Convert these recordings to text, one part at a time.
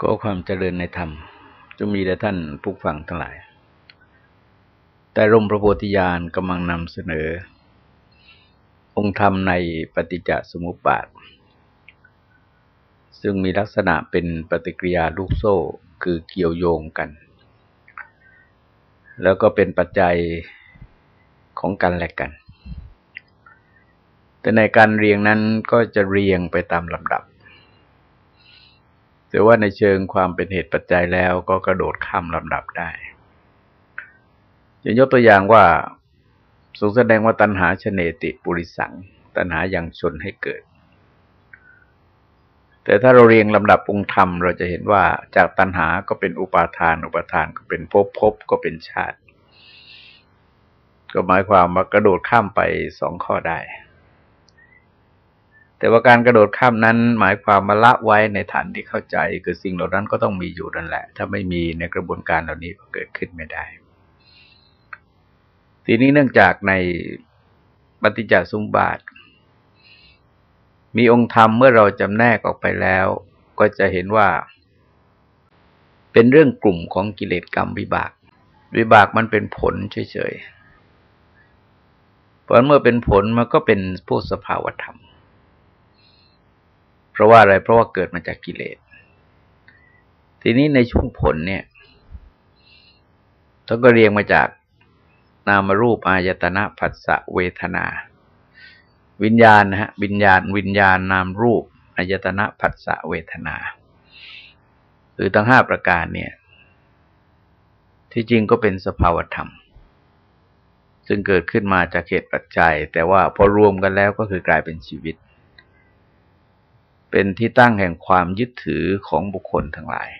ก็ความเจริญในธรรมจะมีแด่ท่านผู้ฟังทั้งหลาย แต่รมพระโพธิญาณกำลังนำเสนอ องค์ธรรมในปฏิจจสมุปบาท ซึ่งมีลักษณะเป็นปฏิกิริยาลูกโซ่ คือเกี่ยวโยงกัน แล้วก็เป็นปัจจัยของกันและกัน แต่ในการเรียงนั้นก็จะเรียงไปตามลำดับ แต่ว่าในเชิงความเป็นเหตุปัจจัยแล้วก็กระโดดข้ามลำดับได้จะยกตัวอย่างว่าทรงแสดงว่าตัณหาชเนติปุริสัง ตัณหายังชนให้เกิด แต่ถ้าเราเรียงลำดับองค์ธรรม เราจะเห็นว่าจากตัณหาก็เป็นอุปาทาน อุปาทานก็เป็นภพภพก็เป็นชาติ ก็หมายความว่ากระโดดข้ามไปสองข้อได้ แต่ว่าการกระโดดข้ามนั้นหมายความมาละไว้ในฐานที่เข้าใจ คือสิ่งเหล่านั้นก็ต้องมีอยู่นั่นแหละ ถ้าไม่มีในกระบวนการเหล่านี้ก็เกิดขึ้นไม่ได้ ทีนี้เนื่องจากในปฏิจจสมบาท มีองค์ธรรมเมื่อเราจำแนกออกไปแล้ว ก็จะเห็นว่า เป็นเรื่องกลุ่มของกิเลสกรรมวิบาก วิบากมันเป็นผลเฉยๆเพราะเมื่อเป็นผลมันก็เป็นผู้สภาวธรรม เพราะว่าอะไรเพราะว่าเกิดมาจากกิเลส ทีนี้ในช่วงผลเนี่ยต้องก็เรียงมาจากนามรูปอายตนะผัสสะเวทนา วิญญาณนะฮะวิญญาณ วิญญาณนามรูปอายตนะผัสสะเวทนา หรือทั้งห้าประการเนี่ย ที่จริงก็เป็นสภาวธรรม ซึ่งเกิดขึ้นมาจากเหตุปัจจัย แต่ว่าพอรวมกันแล้วก็คือกลายเป็นชีวิต เป็นที่ตั้งแห่งความยึดถือของบุคคลทั้งหลาย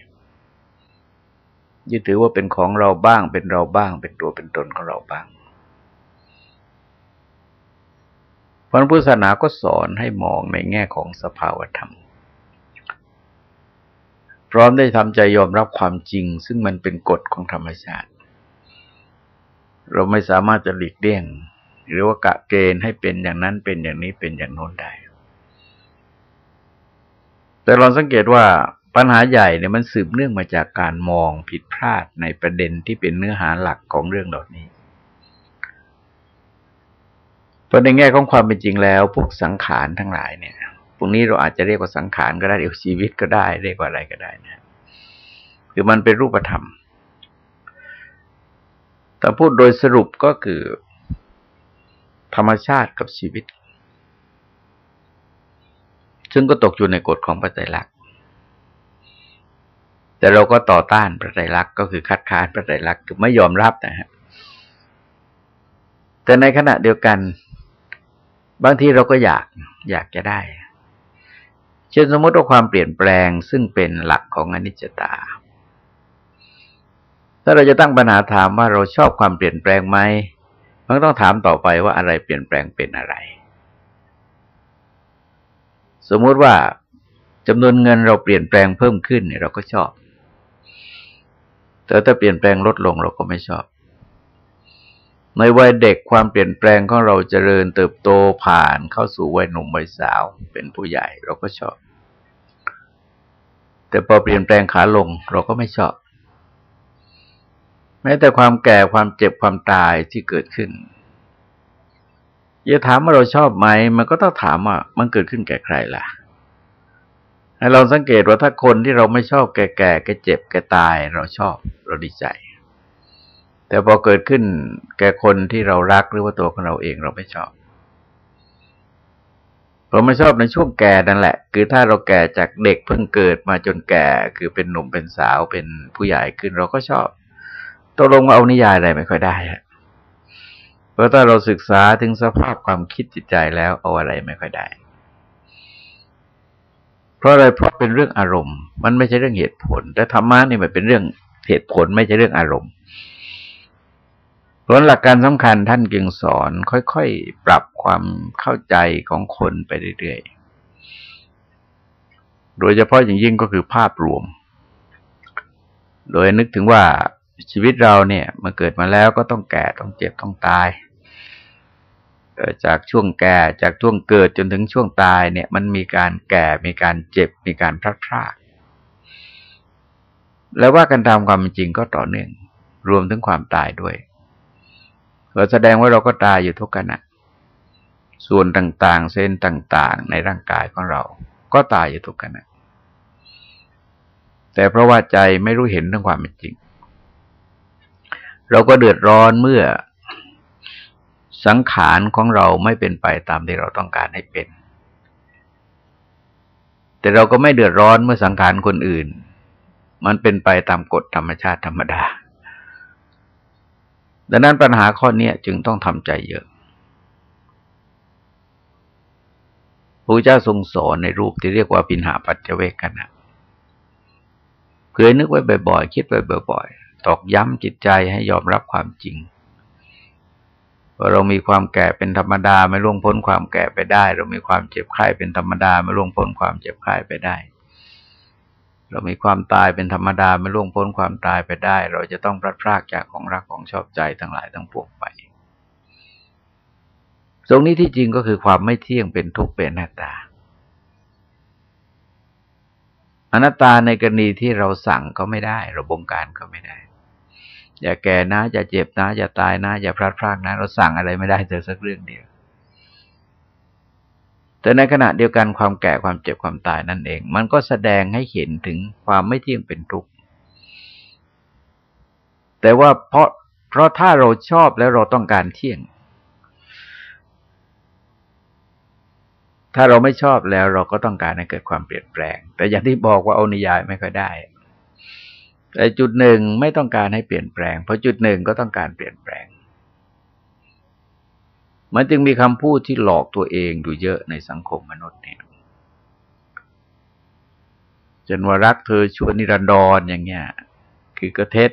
ยึดถือว่าเป็นของเราบ้าง เป็นเราบ้าง เป็นตัวเป็นตนของเราบ้างพระพุทธศาสนาก็สอนให้มองในแง่ของสภาวธรรม พร้อมได้ทำใจยอมรับความจริง ซึ่งมันเป็นกฎของธรรมชาติ เราไม่สามารถจะหลีกเลี่ยง หรือว่ากะเกณฑ์ให้เป็นอย่างนั้นเป็นอย่างนี้เป็นอย่างโน้นได้ แต่เราสังเกตว่าปัญหาใหญ่เนี่ยมันสืบเนื่องมาจากการมองผิดพลาดในประเด็นที่เป็นเนื้อหาหลักของเรื่องเหล่านี้เพราะในแง่ของความเป็นจริงแล้ว พวกสังขารทั้งหลายเนี่ยพวกนี้เราอาจจะเรียกว่าสังขารก็ได้เรียกชีวิตก็ได้เรียกว่าอะไรก็ได้นะคือมันเป็นรูปธรรม แต่พูดโดยสรุปก็คือ ธรรมชาติกับชีวิต ซึ่งก็ตกอยู่ในกฎของพระไตรลักษณ์แต่เราก็ต่อต้านพระไตรลักษณ์ก็คือคัดค้านพระไตรลักษณ์คือไม่ยอมรับนะฮะแต่ในขณะเดียวกัน บางทีเราก็อยากอยากจะได้ เช่นสมมติว่าความเปลี่ยนแปลงซึ่งเป็นหลักของอนิจจตา ถ้าเราจะตั้งปัญหาถามว่าเราชอบความเปลี่ยนแปลงไหมมันต้องถามต่อไปว่าอะไรเปลี่ยนแปลงเป็นอะไร สมมติว่าจำนวนเงินเราเปลี่ยนแปลงเพิ่มขึ้นเนี่ยเราก็ชอบ แต่ถ้าเปลี่ยนแปลงลดลงเราก็ไม่ชอบ ในวัยเด็กความเปลี่ยนแปลงของเราเจริญเติบโตผ่านเข้าสู่วัยหนุ่มวัยสาว เป็นผู้ใหญ่เราก็ชอบ แต่พอเปลี่ยนแปลงขาลงเราก็ไม่ชอบ แม้แต่ความแก่ความเจ็บความตายที่เกิดขึ้น จะถามว่าเราชอบไหม มันก็ต้องถามว่ามันเกิดขึ้นแก่ใครล่ะ ให้เราสังเกตว่าถ้าคนที่เราไม่ชอบแก่แก่แก่เจ็บแก่ตาย เราชอบเราดีใจ แต่พอเกิดขึ้นแก่คนที่เรารักหรือว่าตัวของเราเองเราไม่ชอบเราไม่ชอบในช่วงแก่นั่นแหละ คือถ้าเราแก่จากเด็กเพิ่งเกิดมาจนแก่คือเป็นหนุ่มเป็นสาวเป็นผู้ใหญ่ขึ้นเราก็ชอบตกลงว่าเอานิยายอะไรไม่ค่อยได้ เพราะถ้าเราศึกษาถึงสภาพความคิดจิตใจแล้วเอาอะไรไม่ค่อยได้ เพราะอะไรเพราะเป็นเรื่องอารมณ์ มันไม่ใช่เรื่องเหตุผล แต่ธรรมะนี่มันเป็นเรื่องเหตุผลไม่ใช่เรื่องอารมณ์ผลหลักการสำคัญท่านจึงสอนค่อยๆ ปรับความเข้าใจของคนไปเรื่อยๆ โดยเฉพาะอย่างยิ่งก็คือภาพรวม โดยนึกถึงว่า ชีวิตเราเนี่ยมาเกิดมาแล้วก็ต้องแก่ต้องเจ็บต้องตายจากช่วงแก่จากช่วงเกิดจนถึงช่วงตายเนี่ย มันมีการแก่มีการเจ็บมีการพลาดพลาดแล้วว่ากันตามความจริงก็ต่อเนื่อง รวมถึงความตายด้วยเราแสดงว่าเราก็ตายอยู่ทุกขณะส่วนต่างๆ เส้นต่างๆ ในร่างกายของเรา ก็ตายอยู่ทุกขณะแต่เพราะว่าใจไม่รู้เห็นเรื่องความเป็นจริง เราก็เดือดร้อนเมื่อสังขารของเราไม่เป็นไปตามที่เราต้องการให้เป็น แต่เราก็ไม่เดือดร้อนเมื่อสังขารคนอื่น มันเป็นไปตามกฎธรรมชาติธรรมดา ดังนั้นปัญหาข้อนี้จึงต้องทำใจเยอะพระเจ้าทรงสอนในรูปที่เรียกว่าปินหาปัจเจเวกขณะเคยนึกไว้บ่อยๆ คิดไว้บ่อยๆ ตอกย้ำจิตใจให้ยอมรับความจริงว่าเรามีความแก่เป็นธรรมดาไม่ล่วงพ้นความแก่ไปได้ เรามีความเจ็บไข้เป็นธรรมดาไม่ล่วงพ้นความเจ็บไข้ไปได้ เรามีความตายเป็นธรรมดาไม่ล่วงพ้นความตายไปได้ เราจะต้องพลัดพรากจากของรักของชอบใจทั้งหลายทั้งปวงไป ตรงนี้ที่จริงก็คือความไม่เที่ยงเป็นทุกข์เป็นหน้าตาอนัตตาในกรณีที่เราสั่งก็ไม่ได้ เราบงการก็ไม่ได้ อย่าแก่นะอย่าเจ็บนะอย่าตายนะอย่าพลาดพลาดนะ เราสั่งอะไรไม่ได้แต่สักเรื่องเดียว แต่ในขณะเดียวกันความแก่ความเจ็บความตายนั่นเอง มันก็แสดงให้เห็นถึงความไม่เที่ยงเป็นทุกข์แต่ว่าเพราะเพราะถ้าเราชอบแล้วเราต้องการเที่ยง ถ้าเราไม่ชอบแล้วเราก็ต้องการให้เกิดความเปลี่ยนแปลง แต่อย่างที่บอกว่าเอานิยายไม่ค่อยได้ แต่จุดหนึ่งไม่ต้องการให้เปลี่ยนแปลง เพราะจุดหนึ่งก็ต้องการเปลี่ยนแปลง มันจึงมีคำพูดที่หลอกตัวเองอยู่เยอะในสังคมมนุษย์เนี่ยจนว่ารักเธอชวนนิรันดรอย่างเงี้ย คือก็เท็จ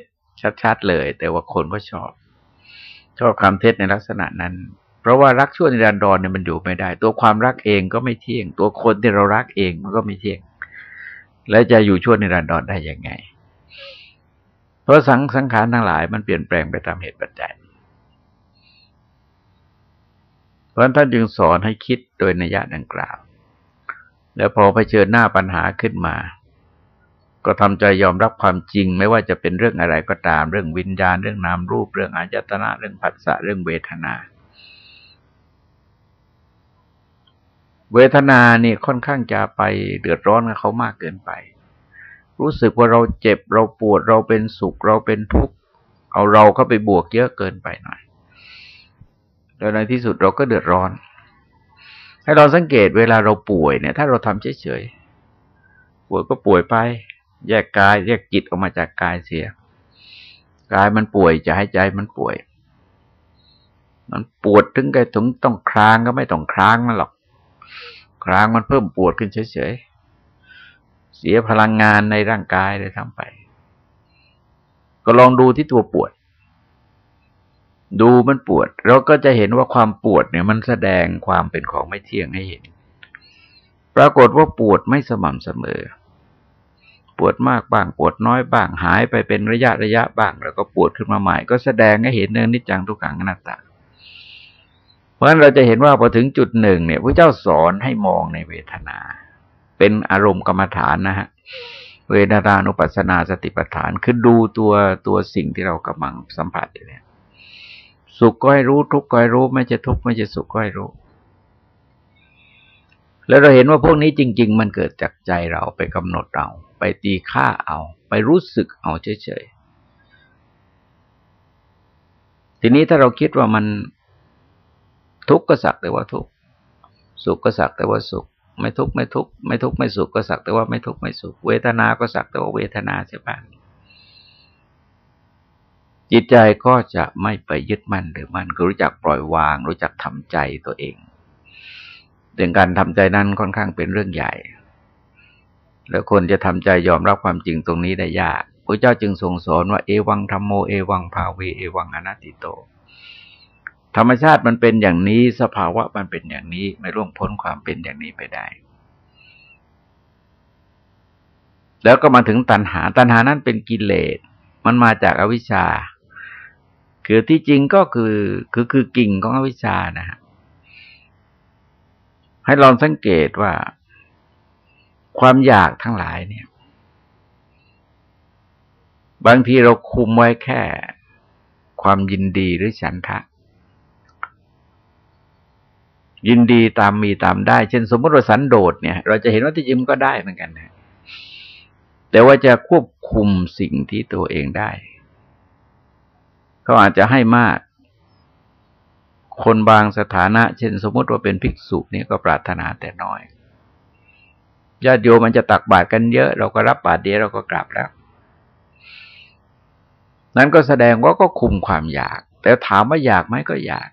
ชัดๆเลย แต่ว่าคนก็ชอบ ชอบคำเท็จในลักษณะนั้น เพราะว่ารักชั่วนิรันดรเนี่ยมันอยู่ไม่ได้ ตัวความรักเองก็ไม่เที่ยง ตัวคนที่เรารักเองมันก็ไม่เที่ยง แล้วจะอยู่ชั่วนิรันดรได้ยังไง เพราะสังสังขารทั้งหลายมันเปลี่ยนแปลงไปตามเหตุปัจจัย เพราะท่านจึงสอนให้คิดโดยนัยยะดังกล่าว แล้วพอเผชิญหน้าปัญหาขึ้นมา ก็ทำใจยอมรับความจริง ไม่ว่าจะเป็นเรื่องอะไรก็ตาม เรื่องวิญญาณเรื่องนามรูป เรื่องอายตนะเรื่องผัสสะเรื่องเวทนา เวทนาเนี่ยค่อนข้างจะไปเดือดร้อนกับเขามากเกินไป รู้สึกว่าเราเจ็บเราปวดเราเป็นสุขเราเป็นทุกข์เอาเราเข้าไปบวกเยอะเกินไปหน่อยแล้วในที่สุดเราก็เดือดร้อน ให้เราสังเกตเวลาเราป่วยเนี่ย ถ้าเราทำเฉยๆป่วยก็ป่วยไป แยกกายแยกจิตออกมาจากกายเสียกายมันป่วยจะให้ใจมันป่วย มันปวดถึงไกถึงต้องคลางก็ไม่ต้องคลางนั่นหรอกครางมันเพิ่มปวดขึ้นเฉยๆ เสียพลังงานในร่างกายเลยทั้งไป ก็ลองดูที่ตัวปวด ดูมันปวด เราก็จะเห็นว่าความปวดเนี่ยมันแสดงความเป็นของไม่เที่ยงให้เห็น ปรากฏว่าปวดไม่สม่ำเสมอ ปวดมากบ้างปวดน้อยบ้างหายไปเป็นระยะระยะบ้าง แล้วก็ปวดขึ้นมาใหม่ ก็แสดงให้เห็นเนื้อนิจจังทุกขังอนัตตาเพราะฉะนั้นเราจะเห็นว่าพอถึงจุดหนึ่งเนี่ยพระเจ้าสอนให้มองในเวทนา เป็นอารมณ์กรรมฐานนะฮะเวนานุปัสนาสติปัฏฐาน คือดูตัวตัวสิ่งที่เรากำลังสัมผัสอยู่เนี่ยสุขก็ให้รู้ ทุกข์ก็ให้รู้ ไม่จะทุกข์ไม่จะสุขก็ให้รู้ แล้วเราเห็นว่าพวกนี้จริง ๆ มันเกิดจากใจเราไปกำหนดเราไปตีค่าเอา ไปรู้สึกเอาเฉยๆทีนี้ถ้าเราคิดว่ามันทุกข์ก็สักแต่ว่าทุกข์สุขก็สักแต่ว่าสุข ไม่ทุกข์ไม่ทุกข์ไม่ทุกข์ไม่สุขก็สักแต่ว่าไม่ทุกข์ไม่สุข เวทนา ก็สักแต่ว่าเวทนาใช่ปะจิตใจก็จะไม่ไปยึดมั่นหรือมั่นก็รู้จักปล่อยวาง รู้จักทำใจตัวเองเรื่องการทำใจนั้นค่อนข้างเป็นเรื่องใหญ่ แล้วคนจะทำใจยอมรับความจริงตรงนี้ได้ยากพระเจ้าจึงทรงสอนว่าเอวังธรรมโมเอวังภาเวเอวังอนัตติโต ธรรมชาติมันเป็นอย่างนี้ สภาวะมันเป็นอย่างนี้ ไม่ร่วงพ้นความเป็นอย่างนี้ไปได้ แล้วก็มาถึงตัณหา ตัณหานั้นเป็นกิเลส มันมาจากอวิชชา คือที่จริงก็คือคือคือกิ่งของอวิชชานะฮะ ให้ลองสังเกตว่า ความอยากทั้งหลายเนี่ย บางทีเราคุมไว้แค่ ความยินดีหรือฉันทะ ยินดีตามมีตามได้ เช่น สมมติว่าสันโดษเนี่ย เราจะเห็นว่าที่จริงก็ได้เหมือนกันนะแต่ว่าจะควบคุมสิ่งที่ตัวเองได้ เขาอาจจะให้มาก คนบางสถานะ เช่น สมมติว่าเป็นภิกษุเนี่ยก็ปรารถนาแต่น้อยญาติโยมมันจะตักบาตรกันเยอะ เราก็รับบาตรเดียวเราก็กลับแล้ว นั้นก็แสดงว่าก็คุมความอยาก แต่ถามว่าอยากไหมก็อยาก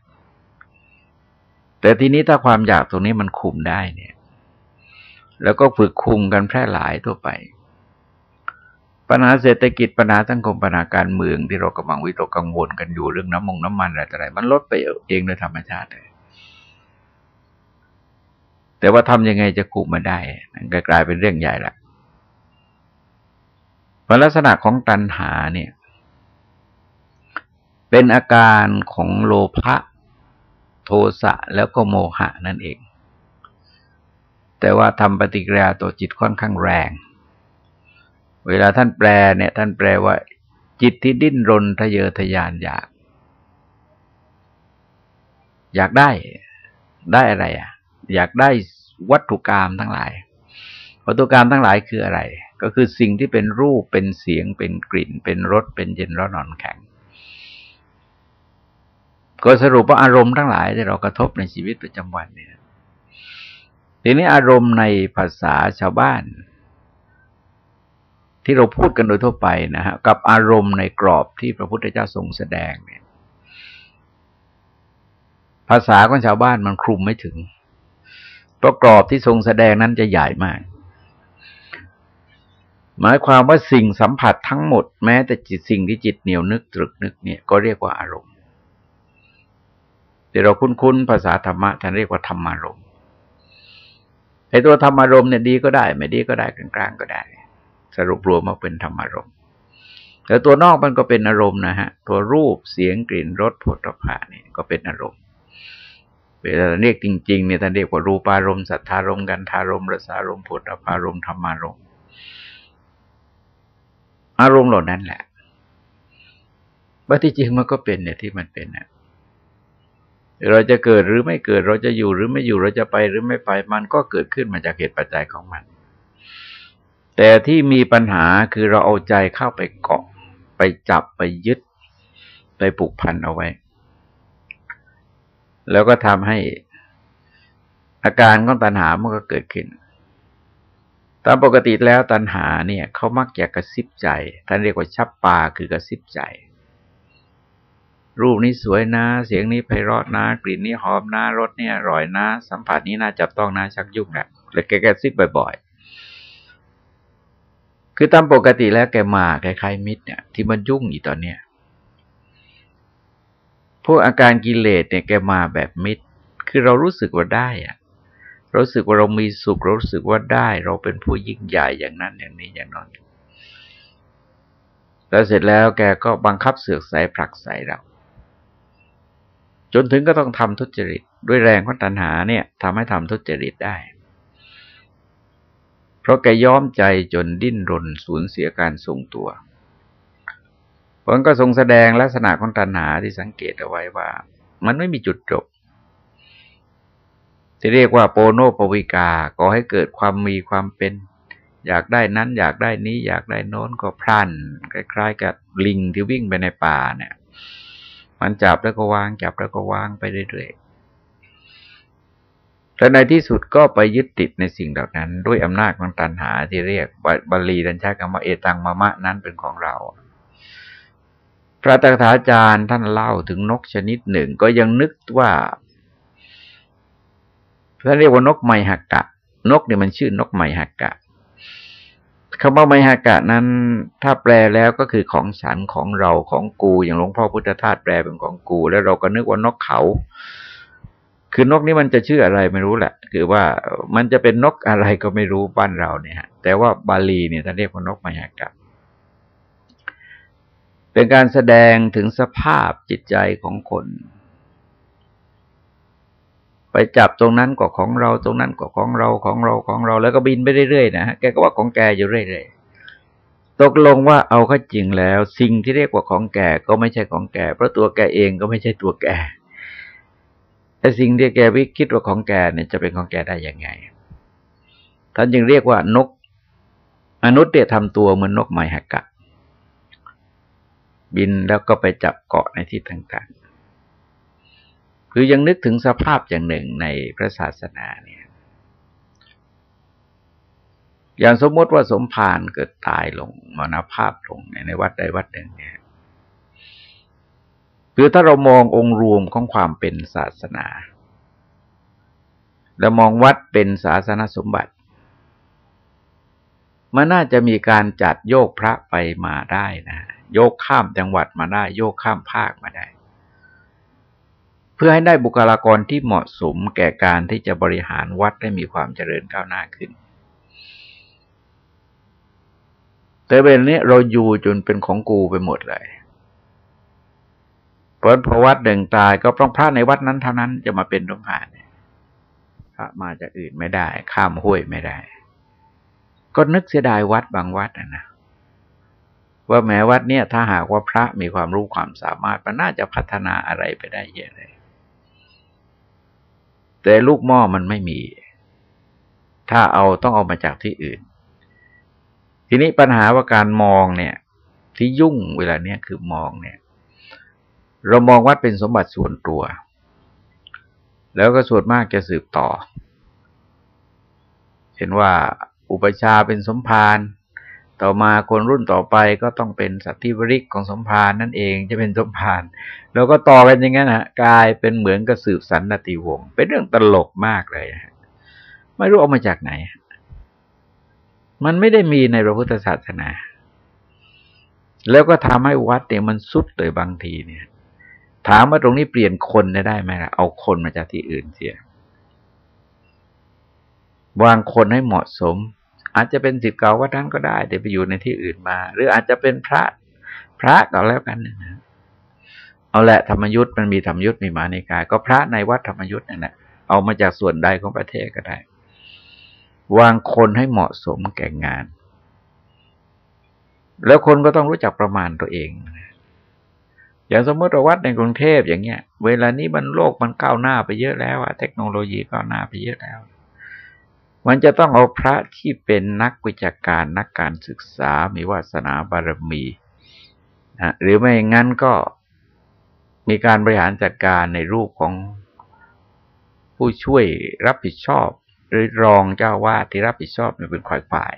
แต่ทีนี้ถ้าความอยากตรงนี้มันคุมได้เนี่ย แล้วก็ฝึกคุมกันแพร่หลายทั่วไป ปัญหาเศรษฐกิจปัญหาสังคมปัญหาการเมืองที่เรากำลังวิตกกังวลกันอยู่เรื่องน้ำมงน้ำมันอะไรต่ออะไรมันลดไปเองโดยธรรมชาติเลยแต่ว่าทำยังไงจะคุมมาได้นั่นก็กลายเป็นเรื่องใหญ่ละเพราะลักษณะของตัณหาเนี่ย เป็นอาการของโลภะ ทสะแล้วก็โมหะนั่นเอง แต่ว่าทำปฏิกิริยาต่อจิตค่อนข้างแรง เวลาท่านแปลเนี่ยท่านแปลว่า จิตที่ดิ้นรนทะเยอทะยานอยาก อยากได้ได้อะไรอะ อยากได้วัตถุกรรมทั้งหลาย วัตถุกรรมทั้งหลายคืออะไร ก็คือสิ่งที่เป็นรูปเป็นเสียงเป็นกลิ่น เป็นรสเป็นเย็นร้อนนอนแข็ง ก็สรุปว่าอารมณ์ทั้งหลายที่เรากระทบในชีวิตประจำวันเนี่ยทีนี้อารมณ์ในภาษาชาวบ้าน ที่เราพูดกันโดยทั่วไปนะฮะกับอารมณ์ในกรอบที่พระพุทธเจ้าทรงแสดงเนี่ย ภาษาของชาวบ้านมันคลุมไม่ถึง เพราะกรอบที่ทรงแสดงนั้นจะใหญ่มาก หมายความว่าสิ่งสัมผัสทั้งหมดแม้แต่จิตสิ่งที่จิตเหนียวนึกตรึกนึกเนี่ยก็เรียกว่าอารมณ์ แต่เราคุ้นๆภาษาธรรมะท่านเรียกว่าธรรมารมณ์ไอ้ตัวธรรมารมณ์เนี่ยดีก็ได้ ไม่ดีก็ได้กลางๆก็ได้ สรุปรวมมาเป็นธรรมารมณ์แต่ตัวนอกมันก็เป็นอารมณ์นะฮะ ตัวรูปเสียงกลิ่นรสผลตภะนี่ก็เป็นอารมณ์เวลาเรียกจริงๆเนี่ยท่านเรียกว่ารูปารมณ์สัทธารมณ์กันธารมณ์รสารมณ์ผลตภารมณ์ธรรมารมณ์อารมณ์เหล่านั้นแหละว่าที่จริงมันก็เป็นเนี่ยที่มันเป็นเนี่ย เราจะเกิดหรือไม่เกิดเราจะอยู่หรือไม่อยู่เราจะไปหรือไม่ไปมันก็เกิดขึ้นมาจากเหตุปัจจัยของมัน แต่ที่มีปัญหาคือเราเอาใจเข้าไปเกาะ ไปจับไปยึด ไปผูกพันเอาไว้ แล้วก็ทำให้อาการของตัณหามันก็เกิดขึ้น ตามปกติแล้วตัณหาเนี่ยเขามักอยากกระซิบใจ ท่านเรียกว่าชับปาคือกระซิบใจ รูปนี้สวยนะ เสียงนี้ไพเราะนะ กลิ่นนี้หอมนะรสเนี่ยอร่อยนะ สัมผัสนี้น่าจับต้องนะชักยุ่งนะแล้วแกแกซิบบ่อยๆ คือตามปกติแล้วแกมาคล้ายๆมิตรเนี่ยที่มันยุ่งอยู่ตอนเนี้ยพวกอาการกิเลสเนี่ยแกมาแบบมิตร คือเรารู้สึกว่าได้อะรู้สึกว่าเรามีสุขเรารู้สึกว่าได้ เราเป็นผู้ยิ่งใหญ่อย่างนั้นอย่างนี้อย่างนั้นแล้วเสร็จแล้วแกก็บังคับเสือกใส่ผลักใส่เรา จนถึงก็ต้องทำทุจริต ด้วยแรงของตัณหาเนี่ยทำให้ทำทุจริตได้ เพราะแกย้อมใจจนดิ้นรนสูญเสียการทรงตัวผลก็ทรงแสดงลักษณะของตัณหาที่สังเกตเอาไว้ว่า มันไม่มีจุดจบที่เรียกว่าโปโนปวิกาก็ให้เกิดความมีความเป็น อยากได้นั้น อยากได้นี้ อยากได้โน้นก็พลันคล้ายๆ กับลิงที่วิ่งไปในป่าเนี่ย มันจับแล้วก็วาง จับแล้วก็วางไปเรื่อยๆและในที่สุดก็ไปยึดติดในสิ่งเหล่านั้น ด้วยอำนาจของตัณหาที่เรียกบาลีดันช้คำว่าเอตังมะมะนั้นเป็นของเรา พระตถาจารย์ท่านเล่าถึงนกชนิดหนึ่งก็ยังนึกว่าท่านเรียกว่านกไมหักกะ นกเนี่ยมันชื่อนกไมหักกะ คำว่าไมหักะนั้น ถ้าแปลแล้วก็คือของฉันของเราของกูอย่างหลวงพ่อพุทธทาสแปลเป็นของกู แล้วเราก็นึกว่านกเขา คือนกนี้มันจะชื่ออะไรไม่รู้แหละ คือว่ามันจะเป็นนกอะไรก็ไม่รู้บ้านเราเนี่ยแต่ว่าบาลีเนี่ยท่านเรียกว่านกมายากะเป็นการแสดงถึงสภาพจิตใจของคน ไปจับตรงนั้นก็ของเราตรงนั้นก็ของเราของเราของเรา แล้วก็บินไปเรื่อยๆนะฮะแกก็ว่าของแกอยู่เรื่อยๆตกลงว่าเอาก็จริงแล้ว สิ่งที่เรียกว่าของแกก็ไม่ใช่ของแกเพราะตัวแกเองก็ไม่ใช่ตัวแกแต่สิ่งที่แกวิคิดว่าของแกเนี่ยจะเป็นของแกได้ยังไงท่านจึงเรียกว่านกมนุษย์เนี่ยทำตัวเหมือนนกไมหกะ บินแล้วก็ไปจับเกาะในที่ต่างๆ คือยังนึกถึงสภาพอย่างหนึ่งในพระศาสนาเนี่ย อย่างสมมติว่าสมภารเกิดตายลงมรณภาพลงในวัดใดวัดหนึ่งเนี่ยคือถ้าเรามององค์รวมของความเป็นศาสนาแล้วมองวัดเป็นศาสนสมบัติมันน่าจะมีการจัดโยกพระไปมาได้นะ โยกข้ามจังหวัดมาได้ โยกข้ามภาคมาได้ พื่อให้ได้บุคลากรที่เหมาะสมแก่การที่จะบริหารวัดได้มีความเจริญก้าวหน้าขึ้น แต่เวลนี้เราอยู่จนเป็นของกูไปหมดเลยเพราะพอวัดหนึ่งตายก็ต้องพระในวัดนั้นเท่านั้นจะมาเป็นสมภารพระมาจากอื่นไม่ได้ ข้ามห้วยไม่ได้ ก็นึกเสียดายวัดบางวัดนะว่าแม้วัดเนี่ยถ้าหากว่าพระมีความรู้ความสามารถมันน่าจะพัฒนาอะไรไปได้เยอะเลย แต่ลูกหม้อมันไม่มี ถ้าเอาต้องเอามาจากที่อื่น ทีนี้ปัญหาว่าการมองเนี่ย ที่ยุ่งเวลาเนี้ยคือมองเนี่ย เรามองวัดเป็นสมบัติส่วนตัว แล้วก็ส่วนมากจะสืบต่อ เห็นว่าอุปชาเป็นสมภาร ต่อมาคนรุ่นต่อไปก็ต้องเป็นสัตธิบริกของสมภารนั่นเองจะเป็นสมภารแล้วก็ต่อกันอย่างนั้นฮะกลายเป็นเหมือนกับสืบสันนติวงศ์เป็นเรื่องตลกมากเลยไม่รู้เอามาจากไหน มันไม่ได้มีในพระพุทธศาสนา แล้วก็ทำให้วัดเนี่ยมันสุดเลยบางทีเนี่ย ถามว่าตรงนี้เปลี่ยนคนได้ไหมล่ะเอาคนมาจากที่อื่นเสียวางคนให้เหมาะสม อาจจะเป็นสิทธิ์เก่าวัดนั้นก็ได้แต่ไปอยู่ในที่อื่นมา หรืออาจจะเป็นพระพระก็แล้วกันนะเอาแหละธรรมยุทธ์มันมีธรรมยุทธ์มีมาในกาย ก็พระในวัดธรรมยุทธ์นั่นแหละเอามาจากส่วนใดของประเทศก็ได้ วางคนให้เหมาะสมแก่งาน แล้วคนก็ต้องรู้จักประมาณตัวเองอย่างสมมติเราวัดในกรุงเทพอย่างเงี้ย เวลานี้มันโลกมันก้าวหน้าไปเยอะแล้วอะเทคโนโลยีก้าวหน้าไปเยอะแล้ว มันจะต้องเอาพระที่เป็นนักวิชาการนักการศึกษา มีวาสนาบารมีนะหรือไม่งั้นก็มีการบริหารจัดการในรูปของผู้ช่วยรับผิดชอบ หรือรองเจ้าวาดที่รับผิดชอบเป็นฝ่ายฝ่าย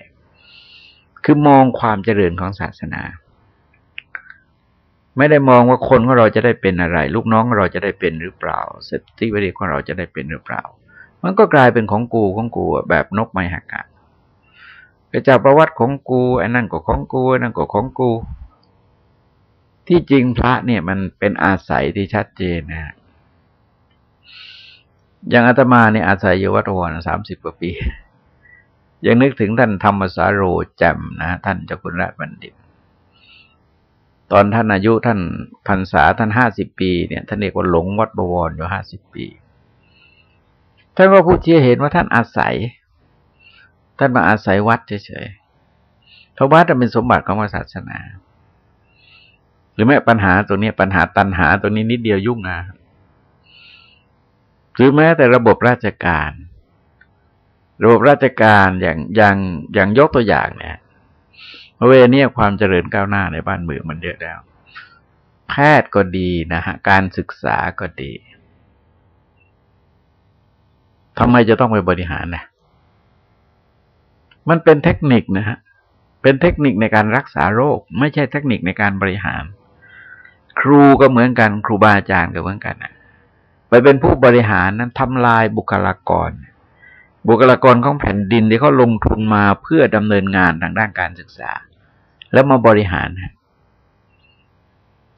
คือมองความเจริญของศาสนา ไม่ได้มองว่าคนของเราจะได้เป็นอะไร ลูกน้องเราจะได้เป็นหรือเปล่าเศรษฐีวิริของเราจะได้เป็นหรือเปล่า มันก็กลายเป็นของกูของกูแบบนกไม้หักกะไปจากประวัติของกูไอ้นั่นก็ของกูไอ้นั่นก็ของกู ที่จริงพระเนี่ยมันเป็นอาศัยที่ชัดเจนนะอย่างอาตมาเนี่ยอาศัยอยู่วัดวรสามสิบกว่าปี ยังนึกถึงท่านธรรมสาโรแจ่มนะท่านเจ้าคุณราชบัณฑิต ตอนท่านอายุท่านพรรษาท่านห้าสิบปีเนี่ยท่านเรียกว่าหลงวัดบวรอยู่ห้าสิบปี ท่านก็พูดเชี่เห็นว่าท่านอาศัย ท่านมาอาศัยวัดเฉยๆเพราะวัดเป็นสมบัติของศาสนา หรือแม้ปัญหาตัวนี้ปัญหาตันหาตัวนี้นิดเดียวยุ่งนะหรือแม้แต่ระบบราชการ ระบบราชการอย่างอย่างอย่างยกตัวอย่างเนี่ยเวนี้ความเจริญก้าวหน้าในบ้านเมืองมันเยอะแล้ว แพทย์ก็ดีนะฮะการศึกษาก็ดี ทำไมจะต้องไปบริหารนะมันเป็นเทคนิคนะฮะเป็นเทคนิคในการรักษาโรค ไม่ใช่เทคนิคในการบริหาร ครูก็เหมือนกัน ครูบาอาจารย์ก็เหมือนกันนะไปเป็นผู้บริหารนั้นทำลายบุคลากร บุคลากรของแผ่นดินที่เขาลงทุนมาเพื่อดำเนินงานทางด้านการศึกษา แล้วมาบริหาร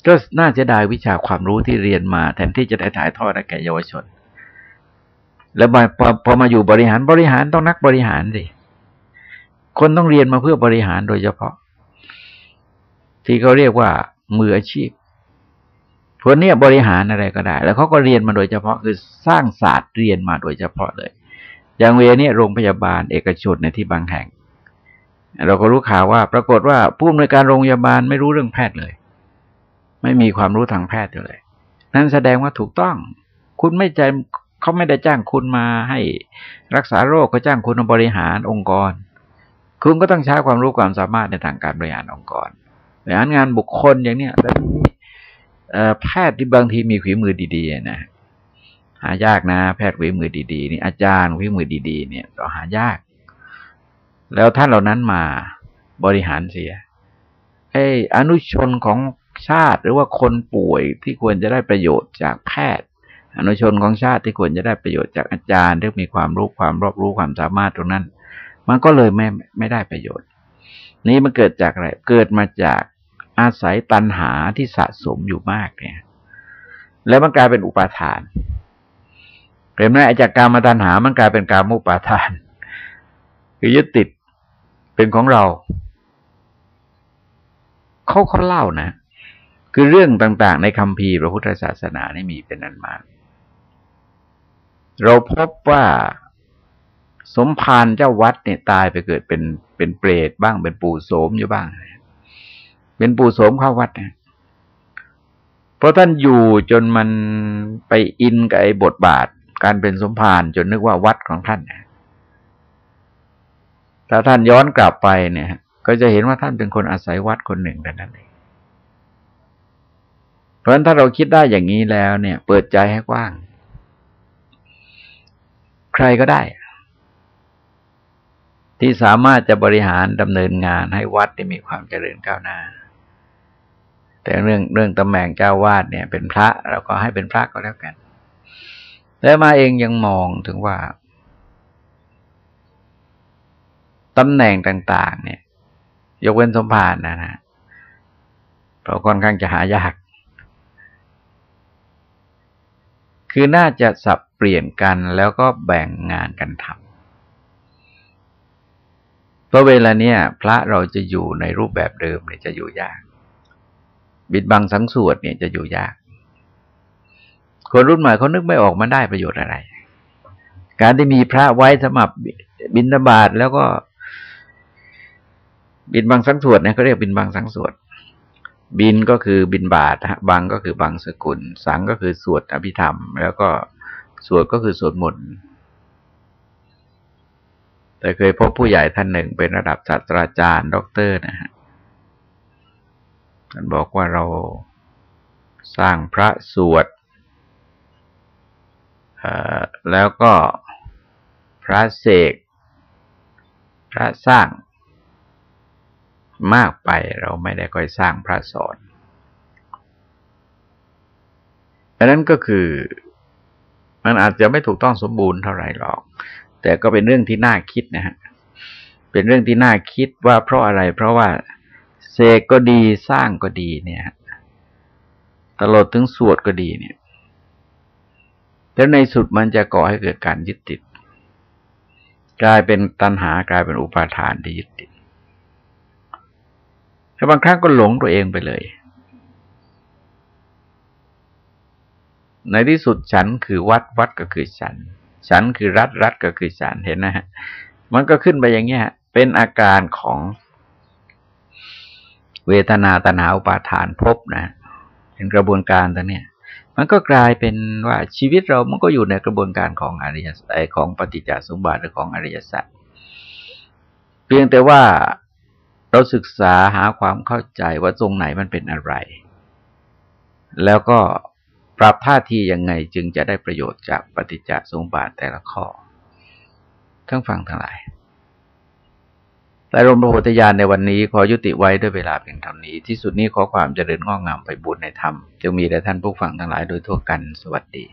ก็น่าจะได้วิชาความรู้ที่เรียนมาแทนที่จะได้ถ่ายทอดให้แก่เยาวชน แล้วพอพอมาอยู่บริหารบริหารต้องนักบริหารสิคนต้องเรียนมาเพื่อบริหารโดยเฉพาะ ที่เขาเรียกว่ามืออาชีพคนนี้บริหารอะไรก็ได้ แล้วเขาก็เรียนมาโดยเฉพาะคือสร้างศาสตร์เรียนมาโดยเฉพาะเลย อย่างเวนี้โรงพยาบาลเอกชนในที่บางแห่ง เราก็รู้ข่าวว่า ปรากฏว่าผู้อำนวยการโรงพยาบาลไม่รู้เรื่องแพทย์เลย ไม่มีความรู้ทางแพทย์เลย นั่นแสดงว่าถูกต้อง คุณไม่ใจ เขาไม่ได้จ้างคุณมาให้รักษาโรคเขาจ้างคุณมาบริหารองค์กร คุณก็ต้องใช้ความรู้ความสามารถในทางการบริหารองค์กรบริหารงานบุคคลอย่างเนี้ยแล้วแพทย์ที่บางทีมีฝีมือดีๆนะหายากนะ แพทย์ฝีมือดีๆนี่อาจารย์ฝีมือดี ๆ เนี่ยเราหายาก แล้วท่านเหล่านั้นมาบริหารเสียไอ้อนุชนของชาติหรือว่าคนป่วยที่ควรจะได้ประโยชน์จากแพทย์ อนุชนของชาติที่ควรจะได้ประโยชน์จากอาจารย์ที่องมีความรู้ความรอบรู้ความสามารถตรงนั้น มันก็เลยไม่ไม่ได้ประโยชน์ นี้มันเกิดจากอะไร เกิดมาจากอาศัยตัณหาที่สะสมอยู่มากเนี่ย แล้วมันกลายเป็นอุปาทานเห็นไหมจากการมาตัณหามันกลายเป็นการมุปาทาน คือยึดติดเป็นของเราเขาเขาเล่านะ คือเรื่องต่างๆ ในคำพีพระพุทธศาสนานี่มีเป็นนันมาก เราพบว่าสมภารเจ้าวัดเนี่ยตายไปเกิดเป็นเป็นเปรตบ้างเป็นปู่โสมอยู่บ้าง เป็นปู่โสมเข้าวัดเนะเพราะท่านอยู่จนมันไปอินกับไอ้บทบาท การเป็นสมภารจนนึกว่าวัดของท่านนะถ้าท่านย้อนกลับไปเนี่ย ก็จะเห็นว่าท่านเป็นคนอาศัยวัดคนหนึ่งแต่นั้นเองเพราะฉะนั้นถ้าเราคิดได้อย่างนี้แล้วเนี่ย เปิดใจให้กว้าง ใครก็ได้ ที่สามารถจะบริหารดำเนินงานให้วัดได้มีความเจริญก้าวหน้า แต่เรื่องเรื่องตำแหน่งเจ้าวาดเนี่ย เป็นพระเราก็ให้เป็นพระก็แล้วกันแล้วมาเองยังมองถึงว่าตำแหน่งต่าง ๆ เนี่ย ยกเว้นสมภารนะนะเพราะค่อนข้างจะหายาก คือน่าจะสับเปลี่ยนกันแล้วก็แบ่งงานกันทำเพราะเวลาเนี้ยพระเราจะอยู่ในรูปแบบเดิมเนี่ยจะอยู่ยาก บิณบังสังสวดเนี่ยจะอยู่ยาก คนรุ่นใหม่เขานึกไม่ออกมันได้ประโยชน์อะไร การที่มีพระไว้สมับบิณฑบาตแล้วก็บิณบังสังสวดเนี่ยเขาเรียกบิณบังสังสวด บิณก็คือบิณฑบาตบังก็คือบังสุกุล สังก็คือสวดอภิธรรม แล้วก็สวดก็คือสวดมนต์แต่เคยพบผู้ใหญ่ท่านหนึ่งเป็นระดับศาสตราจารย์ด็อกเตอร์นะฮะท่านบอกว่าเราสร้างพระสวดแล้วก็พระเสก พระสร้าง มากไปเราไม่ได้ค่อยสร้างพระสอนอันนั้นก็คือมันอาจจะไม่ถูกต้องสมบูรณ์เท่าไหร่หรอก แต่ก็เป็นเรื่องที่น่าคิดนะฮะเป็นเรื่องที่น่าคิดว่าเพราะอะไร เพราะว่าเสกก็ดีสร้างก็ดีเนี่ยตลอดถึงสวดก็ดีเนี่ย แล้วในสุดมันจะก่อให้เกิดการยึดติด กลายเป็นตัณหากลายเป็นอุปาทานที่ยึดติด แล้วบางครั้งก็หลงตัวเองไปเลย ในที่สุดฉันคือวัดวัดก็คือฉัน ฉันคือรัฐรัฐก็คือฉันเห็นนะฮะมันก็ขึ้นไปอย่างเงี้ยเป็นอาการของเวทนาตนาอุปาทานพบนะ เป็นกระบวนการตัวเนี้ยมันก็กลายเป็นว่าชีวิตเรามันก็อยู่ในกระบวนการของอริยสัจของปฏิจจสมบัติหรือของอริยสัจเพียงแต่ว่า เราศึกษาหาความเข้าใจว่าตรงไหนมันเป็นอะไร แล้วก็ปรับท่าทียังไงจึงจะได้ประโยชน์จากปฏิจจสมบัติแต่ละข้อ ทั้งฟังทั้งหลาย แต่รมพระโพธิญาณในวันนี้ขอยุติไว้ด้วยเวลาเพียงเท่านี้ ที่สุดนี้ขอความเจริญงอกงามไปบุญในธรรมจะมีแด่ท่านผู้ฟังทั้งหลายโดยทั่วกัน สวัสดี